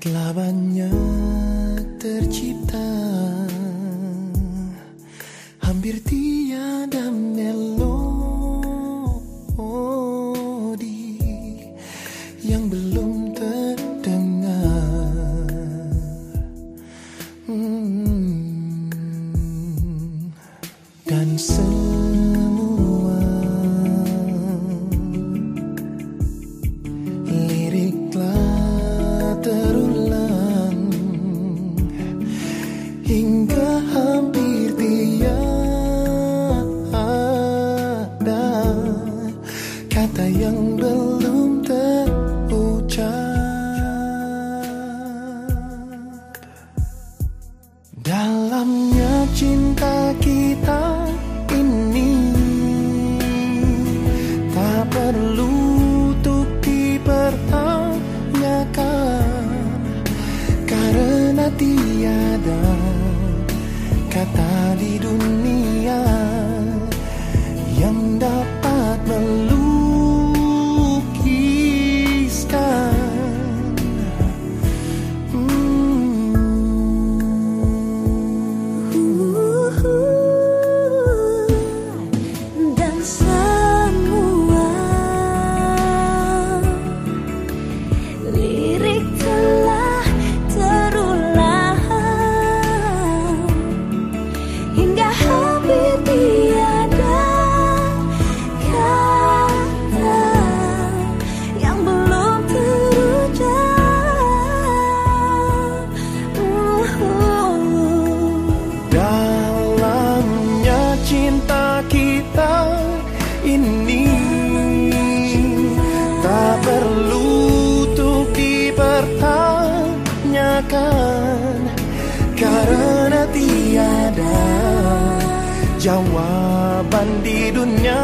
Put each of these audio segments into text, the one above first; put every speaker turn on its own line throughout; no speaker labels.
Telah banyak tercipta Hampir tiada melodi Yang belum terdengar hmm.
Dan semua
kita tiada jawaban di dunia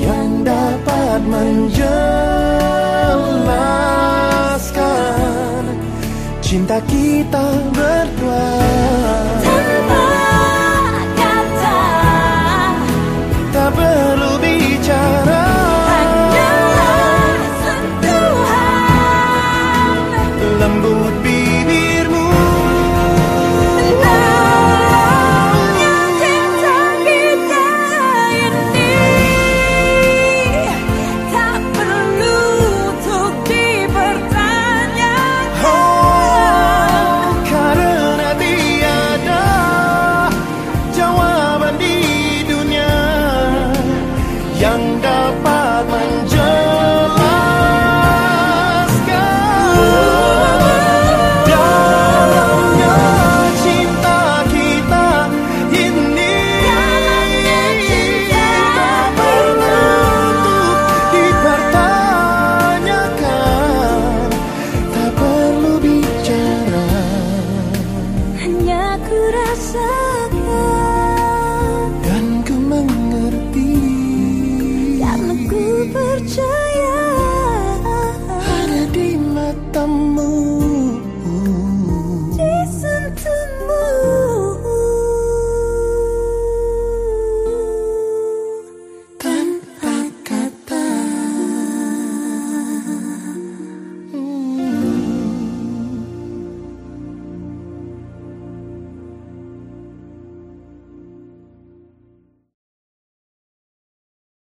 yang dapat menjelaskan cinta kita berdua. wonderful. the moon.